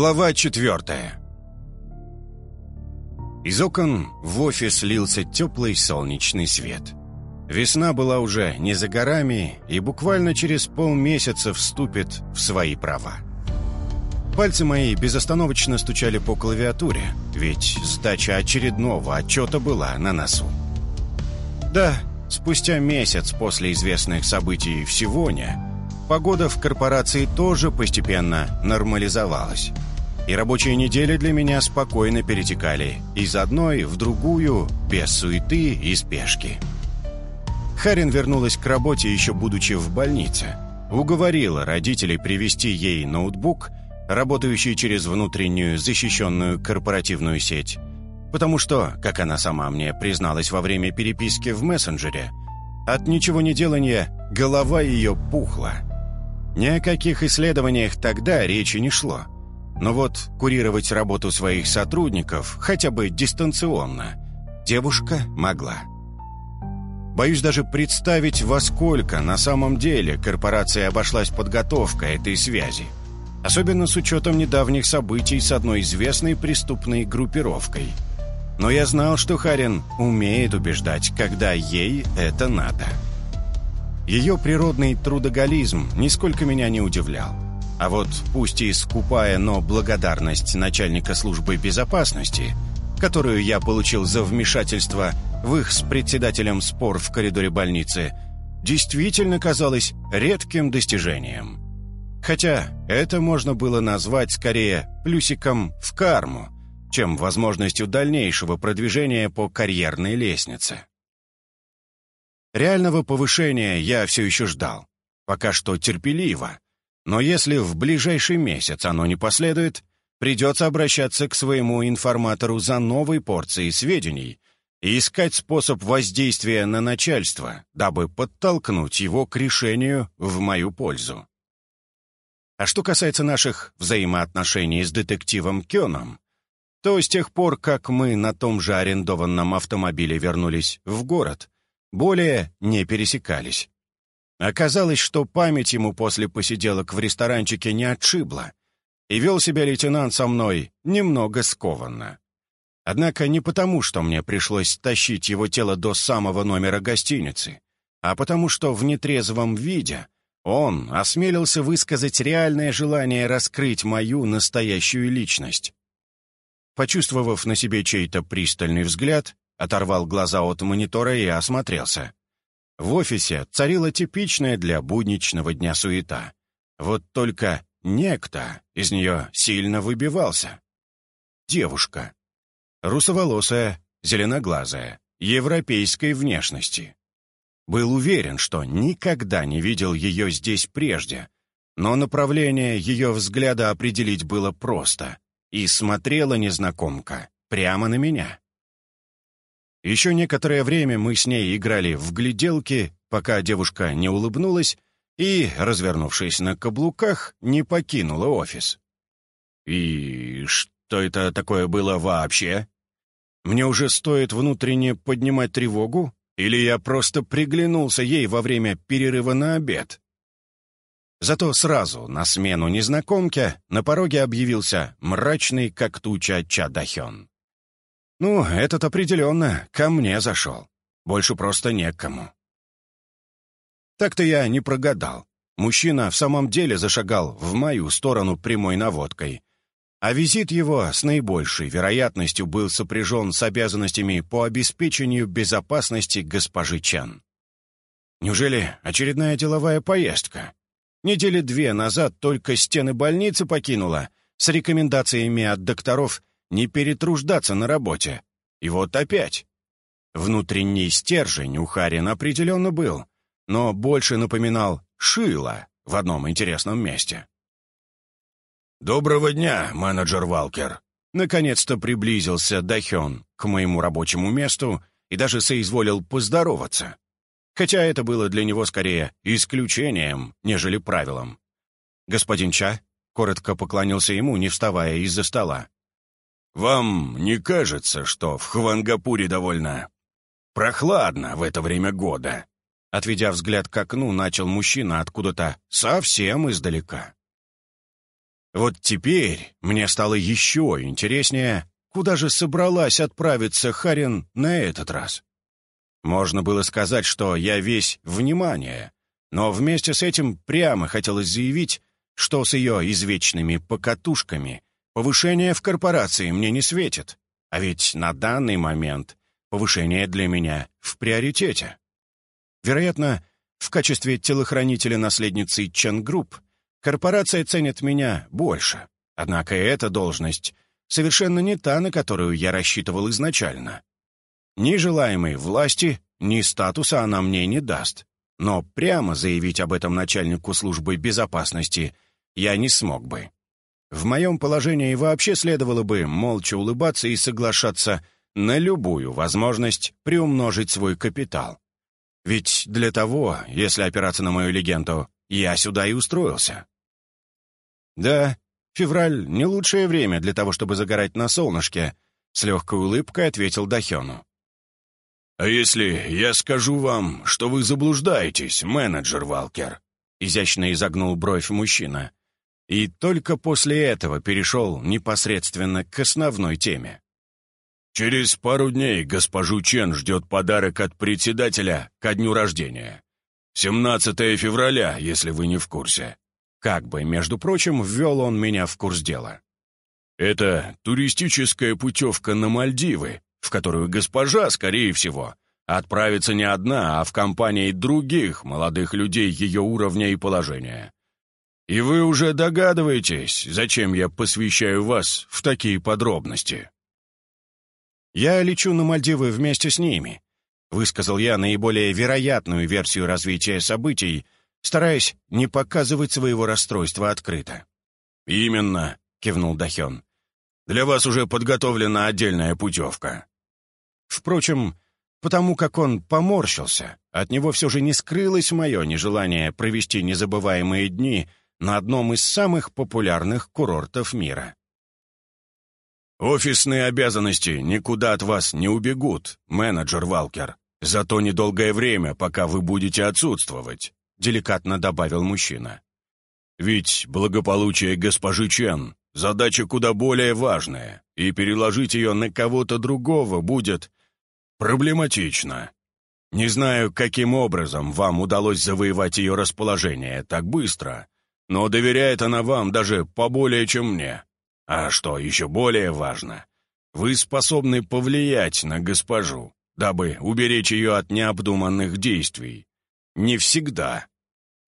Глава четвертая Из окон в офис лился теплый солнечный свет. Весна была уже не за горами и буквально через полмесяца вступит в свои права. Пальцы мои безостановочно стучали по клавиатуре, ведь сдача очередного отчета была на носу. Да, спустя месяц после известных событий в Сивоне погода в корпорации тоже постепенно нормализовалась. И рабочие недели для меня спокойно перетекали из одной в другую, без суеты и спешки. Харин вернулась к работе, еще будучи в больнице. Уговорила родителей привезти ей ноутбук, работающий через внутреннюю защищенную корпоративную сеть, потому что, как она сама мне призналась во время переписки в мессенджере, от ничего не делания голова ее пухла – ни о каких исследованиях тогда речи не шло. Но вот курировать работу своих сотрудников, хотя бы дистанционно, девушка могла. Боюсь даже представить, во сколько на самом деле корпорация обошлась подготовка этой связи. Особенно с учетом недавних событий с одной известной преступной группировкой. Но я знал, что Харин умеет убеждать, когда ей это надо. Ее природный трудоголизм нисколько меня не удивлял. А вот пусть и скупая, но благодарность начальника службы безопасности, которую я получил за вмешательство в их с председателем спор в коридоре больницы, действительно казалась редким достижением. Хотя это можно было назвать скорее плюсиком в карму, чем возможностью дальнейшего продвижения по карьерной лестнице. Реального повышения я все еще ждал. Пока что терпеливо. Но если в ближайший месяц оно не последует, придется обращаться к своему информатору за новой порцией сведений и искать способ воздействия на начальство, дабы подтолкнуть его к решению в мою пользу. А что касается наших взаимоотношений с детективом Кёном, то с тех пор, как мы на том же арендованном автомобиле вернулись в город, более не пересекались. Оказалось, что память ему после посиделок в ресторанчике не отшибла, и вел себя лейтенант со мной немного скованно. Однако не потому, что мне пришлось тащить его тело до самого номера гостиницы, а потому что в нетрезвом виде он осмелился высказать реальное желание раскрыть мою настоящую личность. Почувствовав на себе чей-то пристальный взгляд, Оторвал глаза от монитора и осмотрелся. В офисе царила типичная для будничного дня суета. Вот только некто из нее сильно выбивался. Девушка. Русоволосая, зеленоглазая, европейской внешности. Был уверен, что никогда не видел ее здесь прежде, но направление ее взгляда определить было просто. И смотрела незнакомка прямо на меня. Еще некоторое время мы с ней играли в гляделки, пока девушка не улыбнулась и, развернувшись на каблуках, не покинула офис. «И что это такое было вообще? Мне уже стоит внутренне поднимать тревогу? Или я просто приглянулся ей во время перерыва на обед?» Зато сразу на смену незнакомке на пороге объявился мрачный, как туча Чадахен. Ну, этот определенно ко мне зашел. Больше просто некому. Так-то я не прогадал. Мужчина в самом деле зашагал в мою сторону прямой наводкой. А визит его с наибольшей вероятностью был сопряжен с обязанностями по обеспечению безопасности госпожи Чан. Неужели очередная деловая поездка? Недели две назад только стены больницы покинула с рекомендациями от докторов не перетруждаться на работе. И вот опять. Внутренний стержень у Харина определенно был, но больше напоминал шило в одном интересном месте. «Доброго дня, менеджер Валкер!» Наконец-то приблизился Дахен к моему рабочему месту и даже соизволил поздороваться. Хотя это было для него скорее исключением, нежели правилом. «Господин Ча?» — коротко поклонился ему, не вставая из-за стола. «Вам не кажется, что в Хвангапуре довольно прохладно в это время года?» Отведя взгляд к окну, начал мужчина откуда-то совсем издалека. Вот теперь мне стало еще интереснее, куда же собралась отправиться Харин на этот раз. Можно было сказать, что я весь внимание, но вместе с этим прямо хотелось заявить, что с ее извечными покатушками повышение в корпорации мне не светит, а ведь на данный момент повышение для меня в приоритете. Вероятно, в качестве телохранителя наследницы Чен Групп корпорация ценит меня больше, однако эта должность совершенно не та, на которую я рассчитывал изначально. Ни желаемой власти, ни статуса она мне не даст. Но прямо заявить об этом начальнику службы безопасности я не смог бы. В моем положении вообще следовало бы молча улыбаться и соглашаться на любую возможность приумножить свой капитал. Ведь для того, если опираться на мою легенду, я сюда и устроился. Да, февраль — не лучшее время для того, чтобы загорать на солнышке, с легкой улыбкой ответил Дахену. «А если я скажу вам, что вы заблуждаетесь, менеджер Валкер?» Изящно изогнул бровь мужчина. И только после этого перешел непосредственно к основной теме. «Через пару дней госпожу Чен ждет подарок от председателя ко дню рождения. 17 февраля, если вы не в курсе». Как бы, между прочим, ввел он меня в курс дела. «Это туристическая путевка на Мальдивы, в которую госпожа, скорее всего, отправится не одна, а в компании других молодых людей ее уровня и положения. И вы уже догадываетесь, зачем я посвящаю вас в такие подробности. «Я лечу на Мальдивы вместе с ними», — высказал я наиболее вероятную версию развития событий, стараясь не показывать своего расстройства открыто. «Именно», — кивнул Дахен. «Для вас уже подготовлена отдельная путевка». Впрочем, потому как он поморщился, от него все же не скрылось мое нежелание провести незабываемые дни на одном из самых популярных курортов мира. «Офисные обязанности никуда от вас не убегут, менеджер Валкер. Зато недолгое время, пока вы будете отсутствовать», — деликатно добавил мужчина. «Ведь благополучие госпожи Чен — задача куда более важная, и переложить ее на кого-то другого будет проблематично. Не знаю, каким образом вам удалось завоевать ее расположение так быстро, но доверяет она вам даже поболее, чем мне. А что еще более важно, вы способны повлиять на госпожу, дабы уберечь ее от необдуманных действий. Не всегда.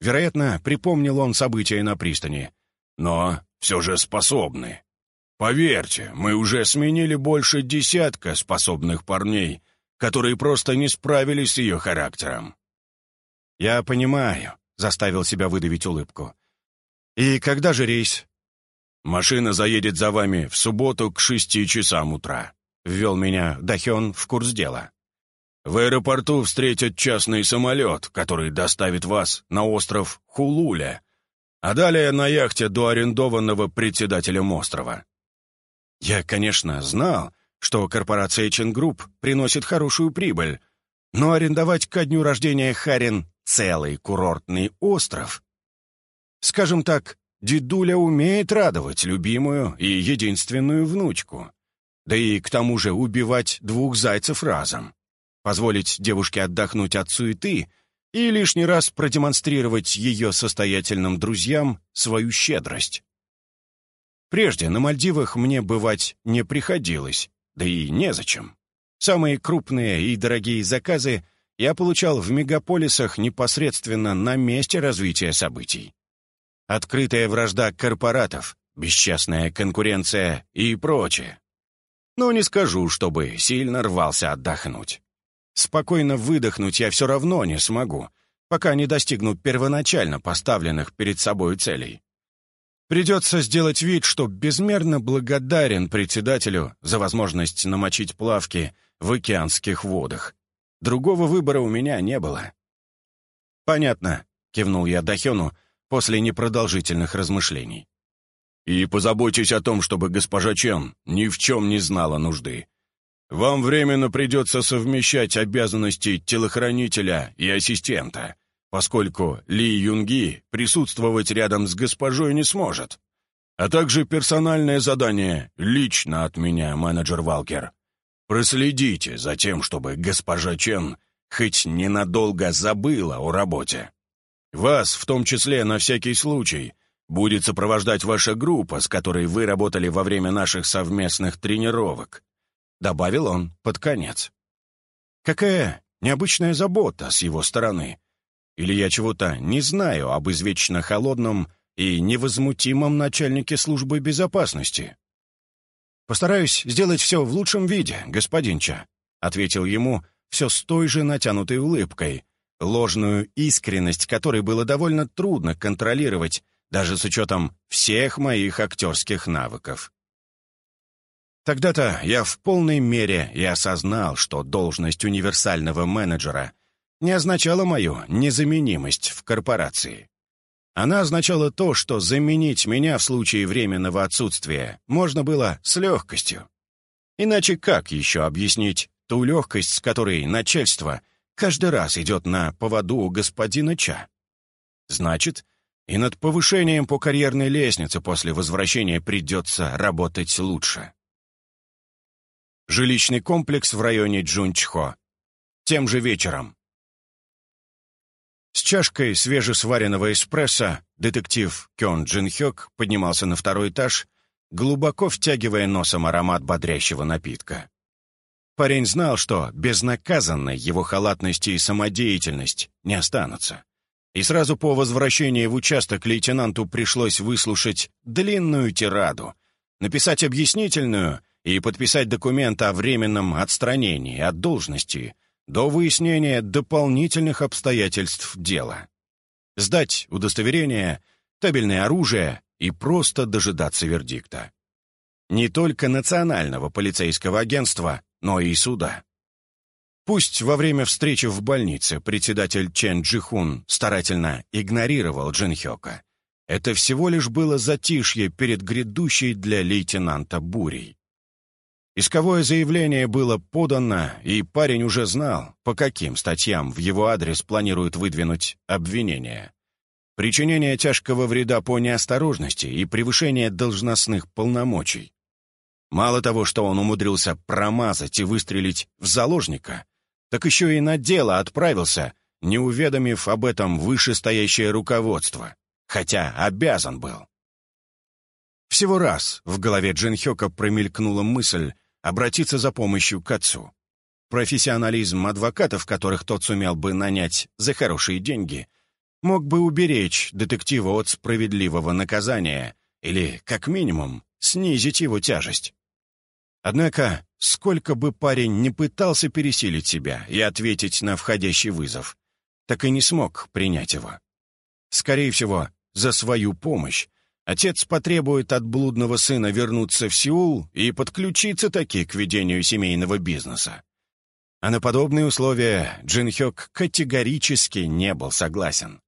Вероятно, припомнил он события на пристани. Но все же способны. Поверьте, мы уже сменили больше десятка способных парней, которые просто не справились с ее характером. «Я понимаю», — заставил себя выдавить улыбку. «И когда же рейс?» «Машина заедет за вами в субботу к шести часам утра», — ввел меня Дахен в курс дела. «В аэропорту встретят частный самолет, который доставит вас на остров Хулуля, а далее на яхте до арендованного председателем острова». Я, конечно, знал, что корпорация Ченгрупп приносит хорошую прибыль, но арендовать ко дню рождения Харин целый курортный остров... Скажем так, дедуля умеет радовать любимую и единственную внучку. Да и к тому же убивать двух зайцев разом. Позволить девушке отдохнуть от суеты и лишний раз продемонстрировать ее состоятельным друзьям свою щедрость. Прежде на Мальдивах мне бывать не приходилось, да и незачем. Самые крупные и дорогие заказы я получал в мегаполисах непосредственно на месте развития событий. Открытая вражда корпоратов, бесчестная конкуренция и прочее. Но не скажу, чтобы сильно рвался отдохнуть. Спокойно выдохнуть я все равно не смогу, пока не достигну первоначально поставленных перед собой целей. Придется сделать вид, что безмерно благодарен председателю за возможность намочить плавки в океанских водах. Другого выбора у меня не было. «Понятно», — кивнул я Дахену после непродолжительных размышлений. «И позаботьтесь о том, чтобы госпожа Чен ни в чем не знала нужды. Вам временно придется совмещать обязанности телохранителя и ассистента, поскольку Ли Юнги присутствовать рядом с госпожой не сможет. а также персональное задание лично от меня, менеджер Валкер. Проследите за тем, чтобы госпожа Чен хоть ненадолго забыла о работе. Вас, в том числе на всякий случай, будет сопровождать ваша группа, с которой вы работали во время наших совместных тренировок», — добавил он под конец. «Какая необычная забота с его стороны. Или я чего-то не знаю об извечно холодном и невозмутимом начальнике службы безопасности?» «Постараюсь сделать все в лучшем виде, господин Ча», — ответил ему все с той же натянутой улыбкой, ложную искренность которой было довольно трудно контролировать, даже с учетом всех моих актерских навыков. Тогда-то я в полной мере и осознал, что должность универсального менеджера не означала мою незаменимость в корпорации. Она означала то, что заменить меня в случае временного отсутствия можно было с легкостью. Иначе как еще объяснить ту легкость, с которой начальство каждый раз идет на поводу у господина Ча? Значит, и над повышением по карьерной лестнице после возвращения придется работать лучше. Жилищный комплекс в районе Джунчхо. Тем же вечером. С чашкой свежесваренного эспрессо детектив Кён Джин Хёк поднимался на второй этаж, глубоко втягивая носом аромат бодрящего напитка. Парень знал, что безнаказанной его халатность и самодеятельность не останутся. И сразу по возвращении в участок лейтенанту пришлось выслушать длинную тираду, написать объяснительную и подписать документ о временном отстранении от должности до выяснения дополнительных обстоятельств дела. Сдать удостоверение, табельное оружие и просто дожидаться вердикта. Не только национального полицейского агентства, но и суда. Пусть во время встречи в больнице председатель Чен Джихун старательно игнорировал Джин Хёка, это всего лишь было затишье перед грядущей для лейтенанта бурей. Исковое заявление было подано, и парень уже знал, по каким статьям в его адрес планируют выдвинуть обвинения. Причинение тяжкого вреда по неосторожности и превышение должностных полномочий. Мало того, что он умудрился промазать и выстрелить в заложника, так еще и на дело отправился, не уведомив об этом вышестоящее руководство, хотя обязан был. Всего раз в голове Джин Хёка промелькнула мысль обратиться за помощью к отцу. Профессионализм адвокатов, которых тот сумел бы нанять за хорошие деньги, мог бы уберечь детектива от справедливого наказания или, как минимум, снизить его тяжесть. Однако, сколько бы парень не пытался пересилить себя и ответить на входящий вызов, так и не смог принять его. Скорее всего, за свою помощь отец потребует от блудного сына вернуться в Сеул и подключиться таки к ведению семейного бизнеса. А на подобные условия Джин Хёк категорически не был согласен.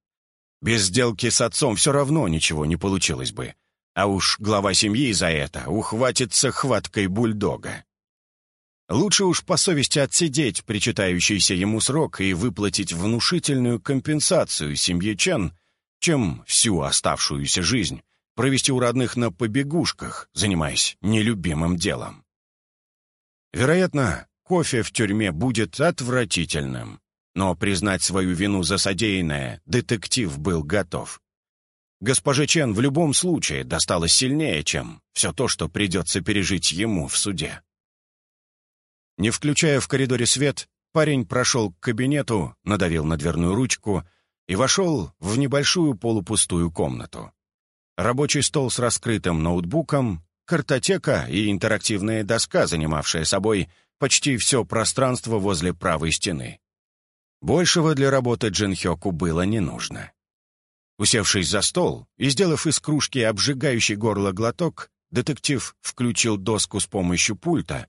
Без сделки с отцом все равно ничего не получилось бы, а уж глава семьи за это ухватится хваткой бульдога. Лучше уж по совести отсидеть причитающийся ему срок и выплатить внушительную компенсацию семье Чен, чем всю оставшуюся жизнь провести у родных на побегушках, занимаясь нелюбимым делом. Вероятно, кофе в тюрьме будет отвратительным, но признать свою вину за содеянное детектив был готов. Госпоже Чен в любом случае досталось сильнее, чем все то, что придется пережить ему в суде. Не включая в коридоре свет, парень прошел к кабинету, надавил на дверную ручку и вошел в небольшую полупустую комнату. Рабочий стол с раскрытым ноутбуком, картотека и интерактивная доска, занимавшая собой почти все пространство возле правой стены. Большего для работы Джин Хёку было не нужно. Усевшись за стол и сделав из кружки обжигающий горло глоток, детектив включил доску с помощью пульта,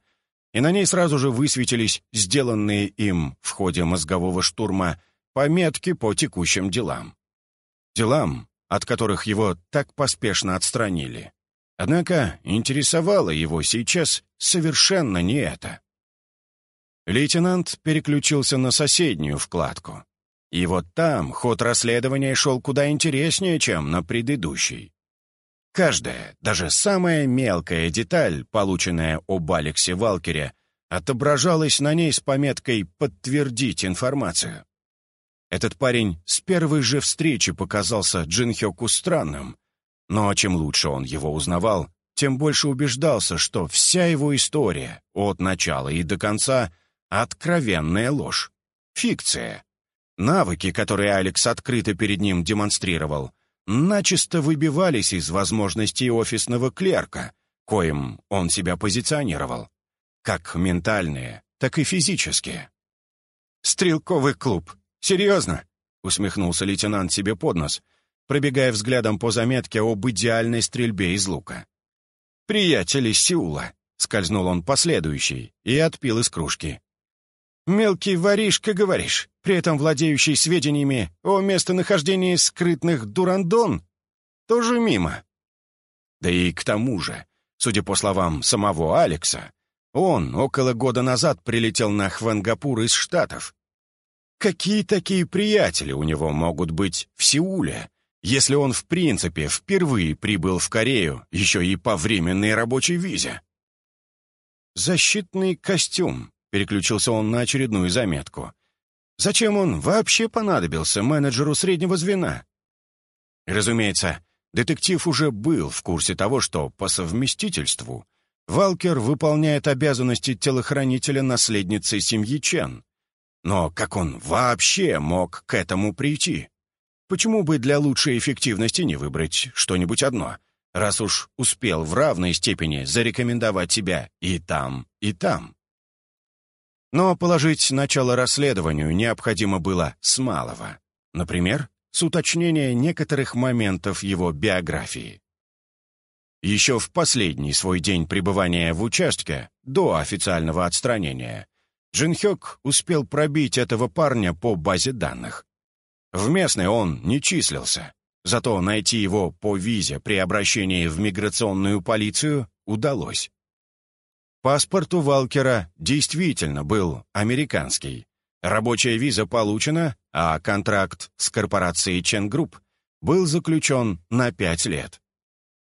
и на ней сразу же высветились сделанные им в ходе мозгового штурма пометки по текущим делам. Делам, от которых его так поспешно отстранили. Однако интересовало его сейчас совершенно не это. Лейтенант переключился на соседнюю вкладку. И вот там ход расследования шел куда интереснее, чем на предыдущей. Каждая, даже самая мелкая деталь, полученная об Алексе Валкере, отображалась на ней с пометкой «Подтвердить информацию». Этот парень с первой же встречи показался Джин Хёку странным, но чем лучше он его узнавал, тем больше убеждался, что вся его история, от начала и до конца, откровенная ложь, фикция. Навыки, которые Алекс открыто перед ним демонстрировал, начисто выбивались из возможностей офисного клерка, коим он себя позиционировал, как ментальные, так и физические. «Стрелковый клуб. Серьезно?» — усмехнулся лейтенант себе под нос, пробегая взглядом по заметке об идеальной стрельбе из лука. «Приятели Сеула», — скользнул он последующий и отпил из кружки. «Мелкий воришка, говоришь, при этом владеющий сведениями о местонахождении скрытных дурандон? Тоже мимо». Да и к тому же, судя по словам самого Алекса, он около года назад прилетел на Хвангапур из Штатов. Какие такие приятели у него могут быть в Сеуле, если он в принципе впервые прибыл в Корею, еще и по временной рабочей визе? «Защитный костюм», — переключился он на очередную заметку. «Зачем он вообще понадобился менеджеру среднего звена?» Разумеется, детектив уже был в курсе того, что по совместительству Валкер выполняет обязанности телохранителя наследницы семьи Чен. Но как он вообще мог к этому прийти? Почему бы для лучшей эффективности не выбрать что-нибудь одно, раз уж успел в равной степени зарекомендовать себя и там, и там? Но положить начало расследованию необходимо было с малого. Например, с уточнения некоторых моментов его биографии. Еще в последний свой день пребывания в участке, до официального отстранения, Джин Хёк успел пробить этого парня по базе данных. В местной он не числился, зато найти его по визе при обращении в миграционную полицию удалось. Паспорт у Валкера действительно был американский. Рабочая виза получена, а контракт с корпорацией Чен Групп был заключен на пять лет.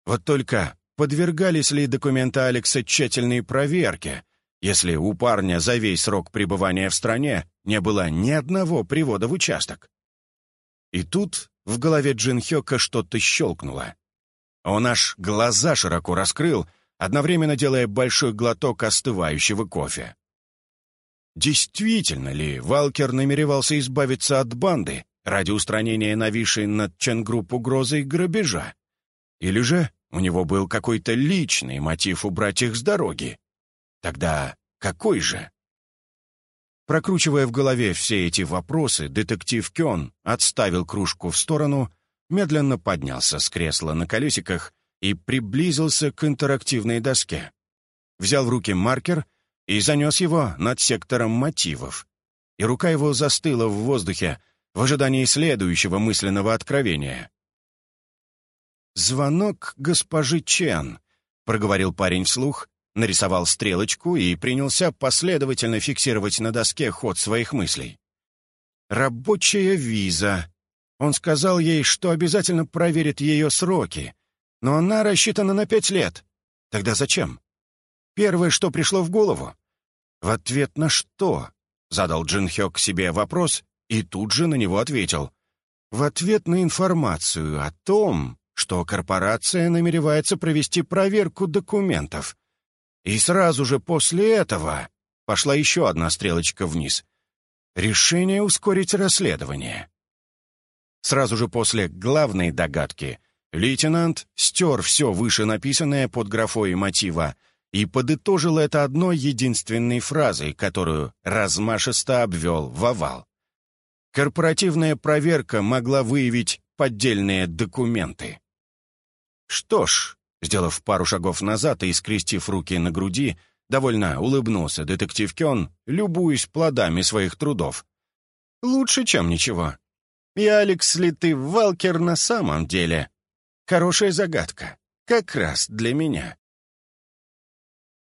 Вот только подвергались ли документы Алекса тщательной проверке, если у парня за весь срок пребывания в стране не было ни одного привода в участок? И тут в голове Джин Хёка что-то щелкнуло. Он аж глаза широко раскрыл, одновременно делая большой глоток остывающего кофе. Действительно ли Валкер намеревался избавиться от банды ради устранения нависшей над Ченгрупп угрозы грабежа? Или же у него был какой-то личный мотив убрать их с дороги? Тогда какой же? Прокручивая в голове все эти вопросы, детектив Кён отставил кружку в сторону, медленно поднялся с кресла на колесиках и приблизился к интерактивной доске. Взял в руки маркер и занес его над сектором мотивов. И рука его застыла в воздухе в ожидании следующего мысленного откровения. «Звонок госпожи Чен», — проговорил парень вслух, нарисовал стрелочку и принялся последовательно фиксировать на доске ход своих мыслей. «Рабочая виза». Он сказал ей, что обязательно проверит ее сроки, но она рассчитана на пять лет. Тогда зачем? Первое, что пришло в голову. «В ответ на что?» — задал Джин Хёк себе вопрос и тут же на него ответил. «В ответ на информацию о том, что корпорация намеревается провести проверку документов. И сразу же после этого пошла еще одна стрелочка вниз. Решение ускорить расследование. Сразу же после главной догадки лейтенант стер все вышенаписанное под графой мотива и подытожил это одной единственной фразой, которую размашисто обвел в овал. Корпоративная проверка могла выявить поддельные документы. Что ж, Сделав пару шагов назад и скрестив руки на груди, довольно улыбнулся детектив Кён, любуясь плодами своих трудов. «Лучше, чем ничего. И Алекс ли ты Валкер на самом деле? Хорошая загадка. Как раз для меня».